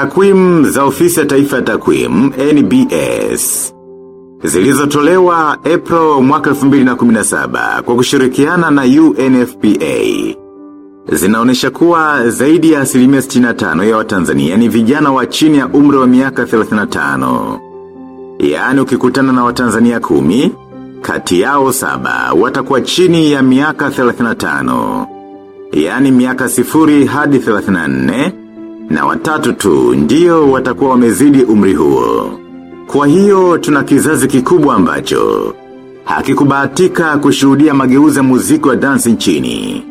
Takwimu za ofisi ya taifa ya takwimu NBS. Zilizotolewa April mwaka 2017 kwa kushirikiana na UNFPA. Zinaonesha kuwa zaidi ya asilimia 65 ya watanzania ni vijana wa chini ya umri wa miaka 35. yani ukikutana na watanzania kumi, kati yao saba watakuwa chini ya miaka 35. Yaani miaka sifuri hadi 34, na watatu tu ndio watakuwa wamezidi umri huo. Kwa hiyo tuna kizazi kikubwa ambacho, hakikubahatika kushuhudia mageuza muziki wa dansi nchini.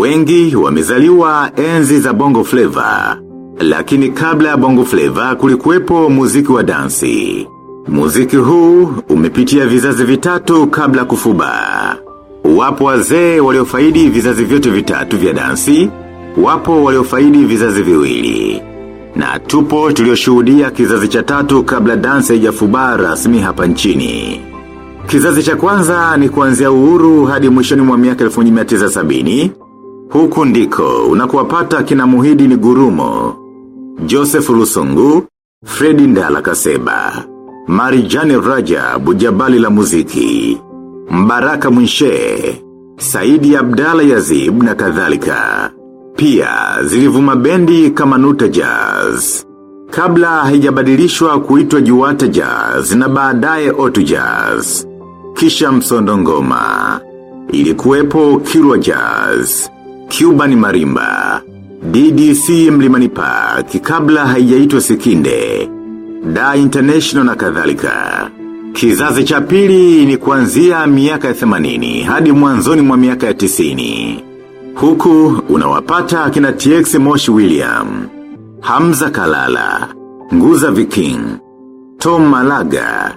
Wengi wamezaliwa enzi za bongo flavor, lakini kabla ya bongo flavor kulikuwepo muziki wa dansi. Muziki huu umepitia vizazi vitatu kabla kufuba. Wapo wazee waliofaidi vizazi vyote vitatu vya dansi, wapo waliofaidi vizazi viwili. Na tupo tulioshuhudia kizazi cha tatu kabla dansi jafuba rasmi hapa nchini. Kizazi cha kwanza ni kuanzia uhuru hadi mwishoni mwa miaka 1970. Huku ndiko unakuwapata kina muhidi ni gurumo. Joseph Lusungu, Fredi Ndala Kaseba, Marijani Raja Bujabali la muziki, Mbaraka Mwinshe, Saidi Abdala Yazib na kadhalika. Pia zilivuma bendi kama Nuta Jazz. Kabla haijabadilishwa kuitwa Juwata Jazz na baadaye Otu Jazz. Kisha msondo ngoma. Ilikuwepo Kirwa Jazz. Cuban Marimba. DDC Mlimani Park kabla haijaitwa Sikinde. Da International na kadhalika. Kizazi cha pili ni kuanzia miaka ya 80 hadi mwanzoni mwa miaka ya 90. Huku unawapata akina TX Moshi William, Hamza Kalala, Nguza Viking, Tom Malaga,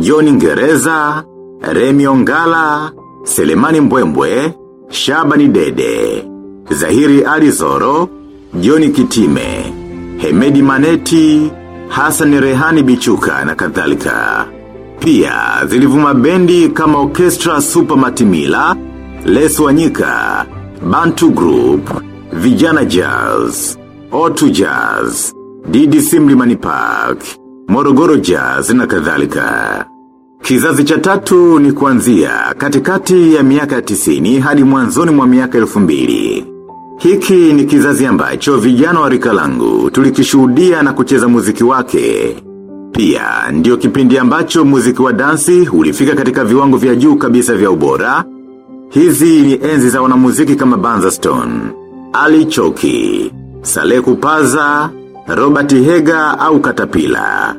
John Ngereza, Remi Ongala, Selemani Mbwembwe, Shabani Dede, Zahiri Ali Zoro, John Kitime, Hemedi Maneti, Hassan Rehani Bichuka na kadhalika. Pia zilivuma bendi kama Orchestra Super Matimila, Les Wanyika, Bantu Group, Vijana Jazz, O2 Jazz, DDC Mlimani Park, Morogoro Jazz na kadhalika. Kizazi cha tatu ni kuanzia katikati ya miaka tisini hadi mwanzoni mwa miaka elfu mbili. Hiki ni kizazi ambacho vijana wa rika langu tulikishuhudia na kucheza muziki wake. Pia ndio kipindi ambacho muziki wa dansi ulifika katika viwango vya juu kabisa vya ubora. Hizi ni enzi za wanamuziki kama Banza Stone, Ali Choki, Saleh Kupaza, Robert Hega au Katapila,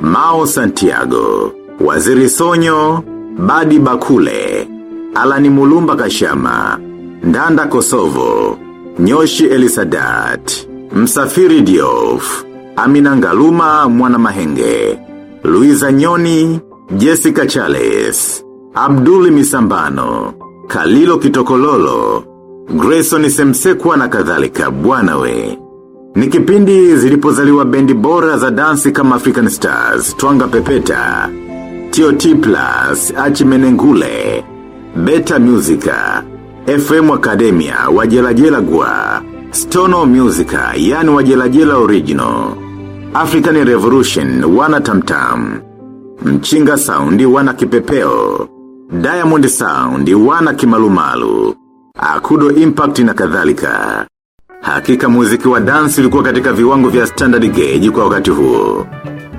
Mao Santiago, Waziri Sonyo, Badi Bakule, Alani Mulumba Kashama, Ndanda Kosovo, Nyoshi Elisadat, Msafiri Diof, Amina Ngaluma Mwana Mahenge, Luisa Nyoni, Jessica Charles, Abduli Misambano, Kalilo Kitokololo, Grayson Semsekwa na kadhalika bwana we. Ni kipindi zilipozaliwa bendi bora za dansi kama African Stars, Twanga Pepeta, TOT Plus, Achimenengule, Beta Musica, FM Academia, Wajelajela Gwa, Stono Musica, yani Wajelajela Original, African Revolution, wana tamtam, Mchinga Soundi, wana kipepeo, Diamond Sound, wana kimalumalu, Akudo Impact na kadhalika. Hakika muziki wa dance ulikuwa katika viwango vya standard gauge kwa wakati huo.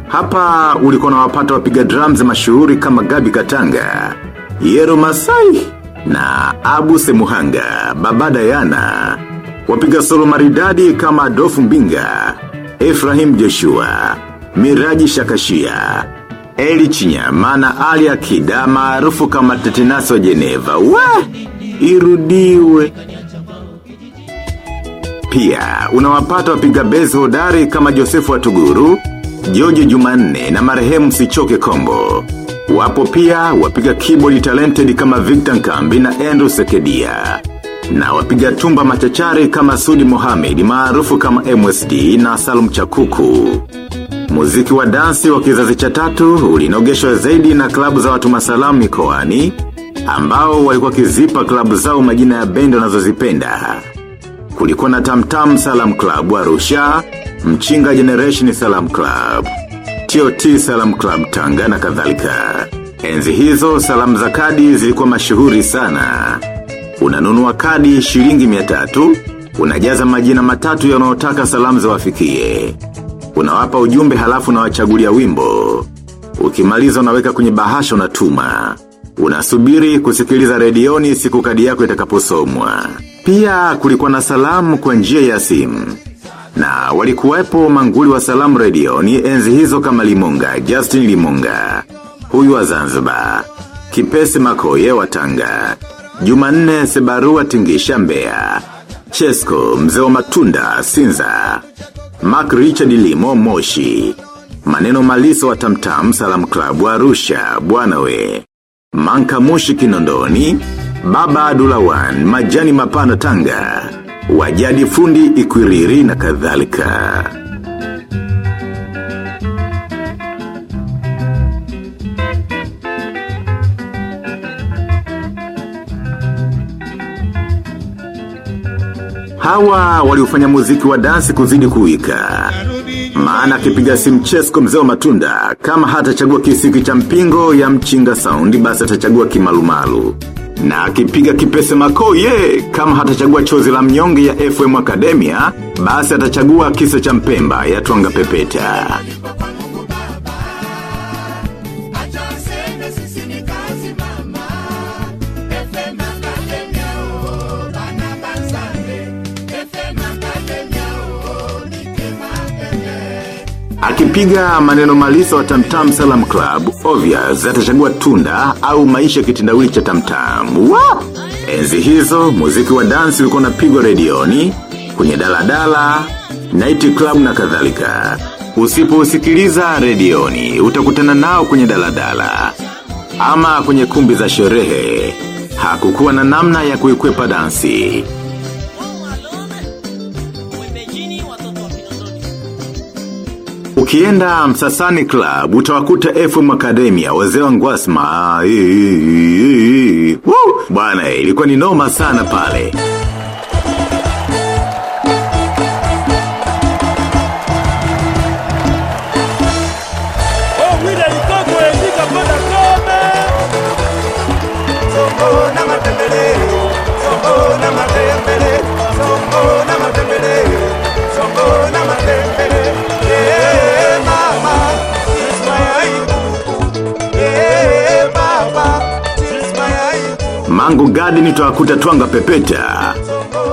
Hapa ulikuwa na wapata wapiga drums mashuhuri kama Gabi Katanga, Yero Masai na Abu Semuhanga, Baba Dayana. Wapiga solo maridadi kama Adolfu Mbinga, Efrahim Joshua, Miraji Shakashia, Eli Chinyama na Ali Akida maarufu kama tetinaso Geneva. Wa! Irudiwe. Pia, unawapata wapiga bezi hodari kama Josefu Watuguru, Jojo Jumanne na marehemu Sichoke Kombo. Wapo pia wapiga keyboard talented kama Victor Nkambi na Andrew Sekedia. Na wapiga tumba machachari kama Sudi Mohamed maarufu kama MSD na Salum Chakuku. Muziki wa dansi wa kizazi cha tatu ulinogeshwa zaidi na klabu za watu masalamu mikoani ambao walikuwa kizipa klabu zao majina ya bendi wanazozipenda. Kulikuwa na Tamtam Salam Club Arusha, Mchinga Generation Salam Club, TOT Salam Club Tanga na kadhalika. Enzi hizo salamu za kadi zilikuwa mashuhuri sana. Unanunua kadi shilingi mia tatu, unajaza majina matatu yanayotaka salamu za wafikie. Unawapa ujumbe halafu na wachagulia wimbo. Ukimaliza unaweka kwenye bahasha unatuma. Unasubiri kusikiliza redioni siku kadi yako itakaposomwa. Pia kulikuwa na salamu kwa njia ya simu. Na walikuwepo manguli wa salamu redioni enzi hizo kama Limunga, Justin Limunga. Huyu wa Zanzibar. Kipesi Makoye wa Tanga. Jumanne Sebarua Tingisha mbea Chesko mzee wa matunda Sinza. Mark Richard Limo Moshi. Maneno maliso wa Tamtam Salam Club wa Arusha, bwana we. Manka Moshi Kinondoni, Baba Adulawan, Majani Mapana Tanga, Wajadi Fundi Ikwiriri na kadhalika. Hawa waliufanya muziki wa dansi kuzidi kuwika. Maana akipiga simchesko mzee wa matunda, kama hatachagua kisiki cha mpingo ya mchinga saundi, basi atachagua kimalumalu. Na akipiga kipese makoye, kama hatachagua chozi la mnyonge ya FM Academia, basi atachagua kisa cha mpemba ya tuanga pepeta. Akipiga maneno malisa wa Tamtam Salam Club, obvious atachagua tunda au maisha kitendawili cha Tamtam. Wow! Enzi hizo, muziki wa dansi ulikuwa unapigwa redioni, kwenye daladala, night club na kadhalika. Usiposikiliza redioni, utakutana nao kwenye daladala. Ama kwenye kumbi za sherehe, hakukuwa na namna ya kuikwepa dansi. Ukienda Msasani Club, utawakuta FM Academia, wazee wa ngwasma. Bwana, ilikuwa ni noma sana pale. Eye. Garden utawakuta Twanga Pepeta.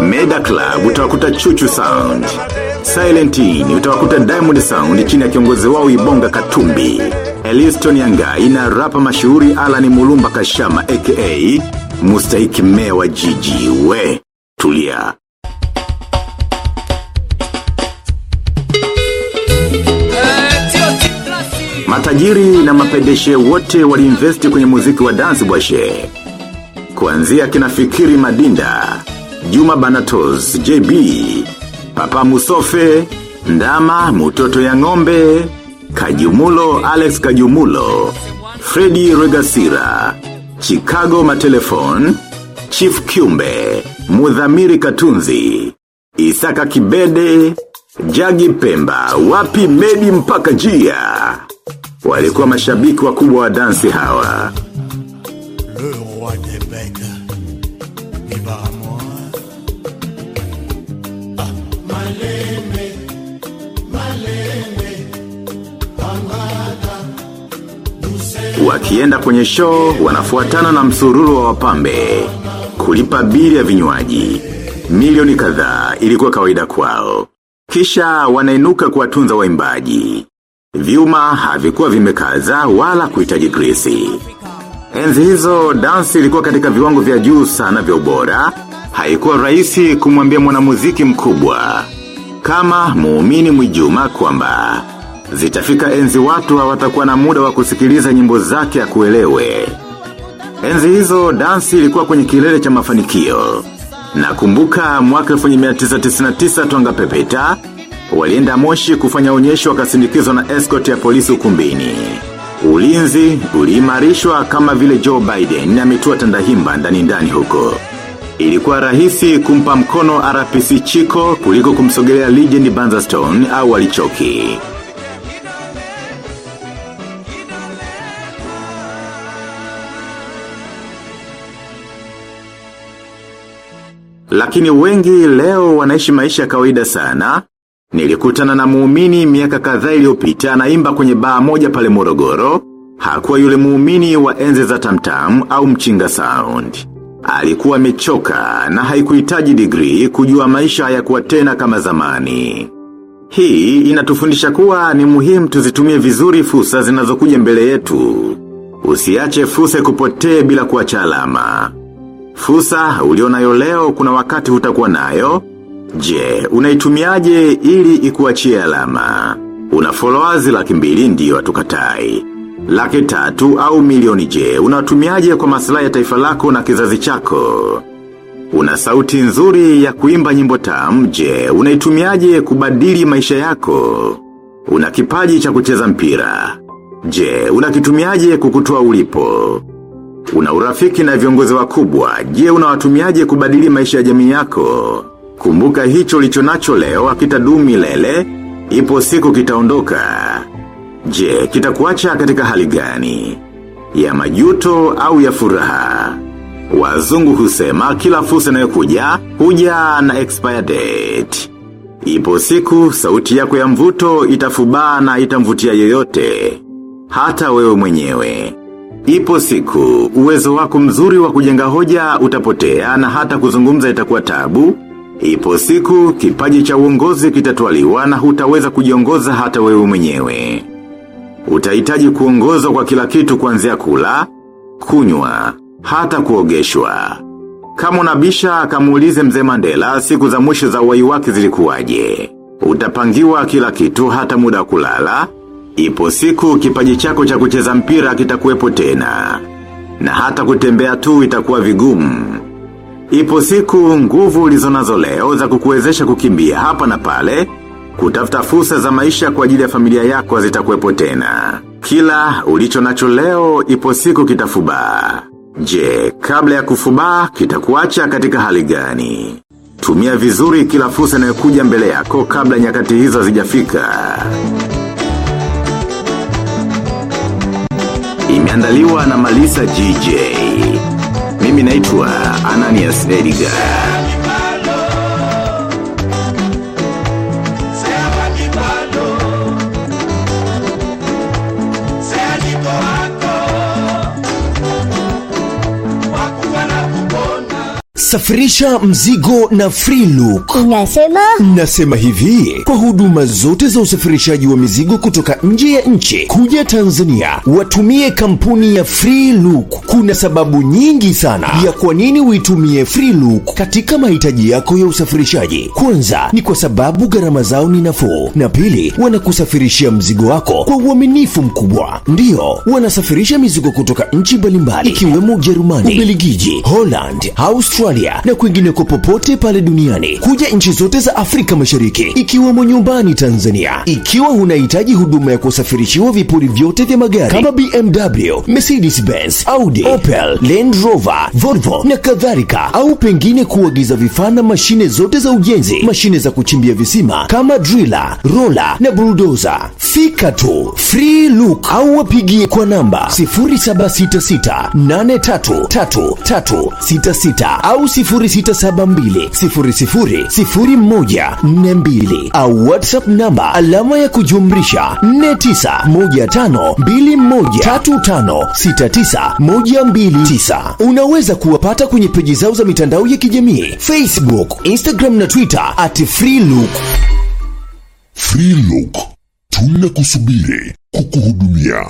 Meda Club utawakuta Chuchu Sound. Silent Inn utawakuta Diamond Sound chini ya kiongozi wao Ibonga Katumbi. Eliston Yanga ina rapa mashuhuri Alan Mulumba Kashama aka Mustahiki Mewa wa jiji. We, tulia. Matajiri na mapedeshe wote waliinvesti kwenye muziki wa dance bwashe. Kuanzia kinafikiri Madinda, Juma Banatos, JB, Papa Musofe, Ndama, Mutoto ya ng'ombe, Kajumulo, Alex Kajumulo, Freddy Regasira, Chicago Matelefon, Chief Kiumbe, Mudhamiri Katunzi, Isaka Kibede, Jagi Pemba, wapi Medi mpaka Jia. Walikuwa mashabiki wakubwa wa dansi hawa. Moi. Wakienda kwenye show, wanafuatana na msururu wa wapambe. Kulipa bili ya vinywaji. Milioni kadhaa ilikuwa kawaida kwao. Kisha wanainuka kuwatunza waimbaji. Vyuma havikuwa vimekaza wala kuhitaji grisi. Enzi hizo, dansi ilikuwa katika viwango vya juu sana vya ubora. Haikuwa rahisi kumwambia mwanamuziki mkubwa. Kama muumini mwijuma kwamba zitafika enzi watu hawatakuwa na muda wa kusikiliza nyimbo zake ya kuelewe. Enzi hizo dansi ilikuwa kwenye kilele cha mafanikio. Nakumbuka mwaka 1999 Twanga Pepeta, walienda moshi kufanya onyesho wakasindikizwa na escort ya polisi ukumbini. Ulinzi uliimarishwa kama vile Joe Biden ametua tandahimba ndani ndani huko. Ilikuwa rahisi kumpa mkono RPC Chiko kuliko kumsogelea Legend Banza Stone au alichoki. Lakini wengi leo wanaishi maisha ya kawaida sana. Nilikutana na muumini miaka kadhaa iliyopita anaimba kwenye baa moja pale Morogoro. Hakuwa yule muumini wa enze za tamtam au mchinga sound. Alikuwa amechoka na haikuhitaji degree kujua maisha ya kuwa tena kama zamani. Hii inatufundisha kuwa ni muhimu tuzitumie vizuri fursa zinazokuja mbele yetu. Usiache fursa kupotee bila kuacha alama. Fursa ulionayo leo kuna wakati hutakuwa nayo. Je, unaitumiaje ili ikuachie alama? Una followers laki mbili ndiyo atukatai. Laki tatu au milioni je, unatumiaje kwa maslahi ya taifa lako na kizazi chako? Una sauti nzuri ya kuimba nyimbo tamu je, unaitumiaje kubadili maisha yako? Una kipaji cha kucheza mpira. Je, unakitumiaje kukutoa ulipo? Una urafiki na viongozi wakubwa, je unawatumiaje kubadili maisha ya jamii yako? Kumbuka hicho licho nacho leo akitadumu milele, ipo siku kitaondoka. Je, kitakuacha katika hali gani? Ya majuto au ya furaha? Wazungu husema kila fursa inayokuja huja na expire date. Ipo siku sauti yako ya mvuto itafubaa na itamvutia yoyote. Hata wewe mwenyewe. Ipo siku, uwezo wako mzuri wa kujenga hoja utapotea na hata kuzungumza itakuwa tabu. Ipo siku, kipaji cha uongozi kitatwaliwa na hutaweza kujiongoza hata wewe mwenyewe. Utahitaji kuongozwa kwa kila kitu kuanzia kula, kunywa, hata kuogeshwa. Kama unabisha akamuulize mzee Mandela siku za mwisho za uhai wake zilikuwaje. Utapangiwa kila kitu hata muda kulala. Ipo siku kipaji chako cha kucheza mpira kitakuwepo tena. Na hata kutembea tu itakuwa vigumu. Ipo siku nguvu ulizonazo leo za kukuwezesha kukimbia hapa na pale, kutafuta fursa za maisha kwa ajili ya familia yako zitakuwepo tena. Kila ulicho nacho leo ipo siku kitafubaa. Je, kabla ya kufubaa kitakuacha katika hali gani? Tumia vizuri kila fursa inayokuja mbele yako kabla nyakati hizo hazijafika. Imeandaliwa na Malisa GJ. Mimi naitwa Ananias Edgar. Safirisha mzigo na Freelook. Unasema? Nasema hivi, kwa huduma zote za usafirishaji wa mizigo kutoka nje ya nchi kuja Tanzania, watumie kampuni ya Freelook. Kuna sababu nyingi sana ya kwa nini uitumie Freelook katika mahitaji yako ya usafirishaji. Kwanza ni kwa sababu gharama zao ni nafuu, na pili wanakusafirishia mzigo wako kwa uaminifu mkubwa. Ndiyo, wanasafirisha mizigo kutoka nchi mbalimbali ikiwemo Ujerumani, Ubelgiji, Holland, Australia na kwingineko popote pale duniani kuja nchi zote za Afrika Mashariki ikiwemo nyumbani Tanzania. Ikiwa unahitaji huduma ya kusafirishiwa vipuri vyote vya magari kama BMW, Mercedes Benz, Audi, Opel, Land Rover, Volvo na kadhalika, au pengine kuagiza vifaa na mashine zote za ujenzi, mashine za kuchimbia visima kama driller, roller na bulldozer, fika tu Free Look au wapigie kwa namba 0766833366 au 0672000142 au WhatsApp namba alama ya kujumlisha 4915213569 Unaweza kuwapata kwenye peji zao za mitandao ya kijamii Facebook, Instagram na Twitter at Freelook. Freelook, tunakusubiri kukuhudumia.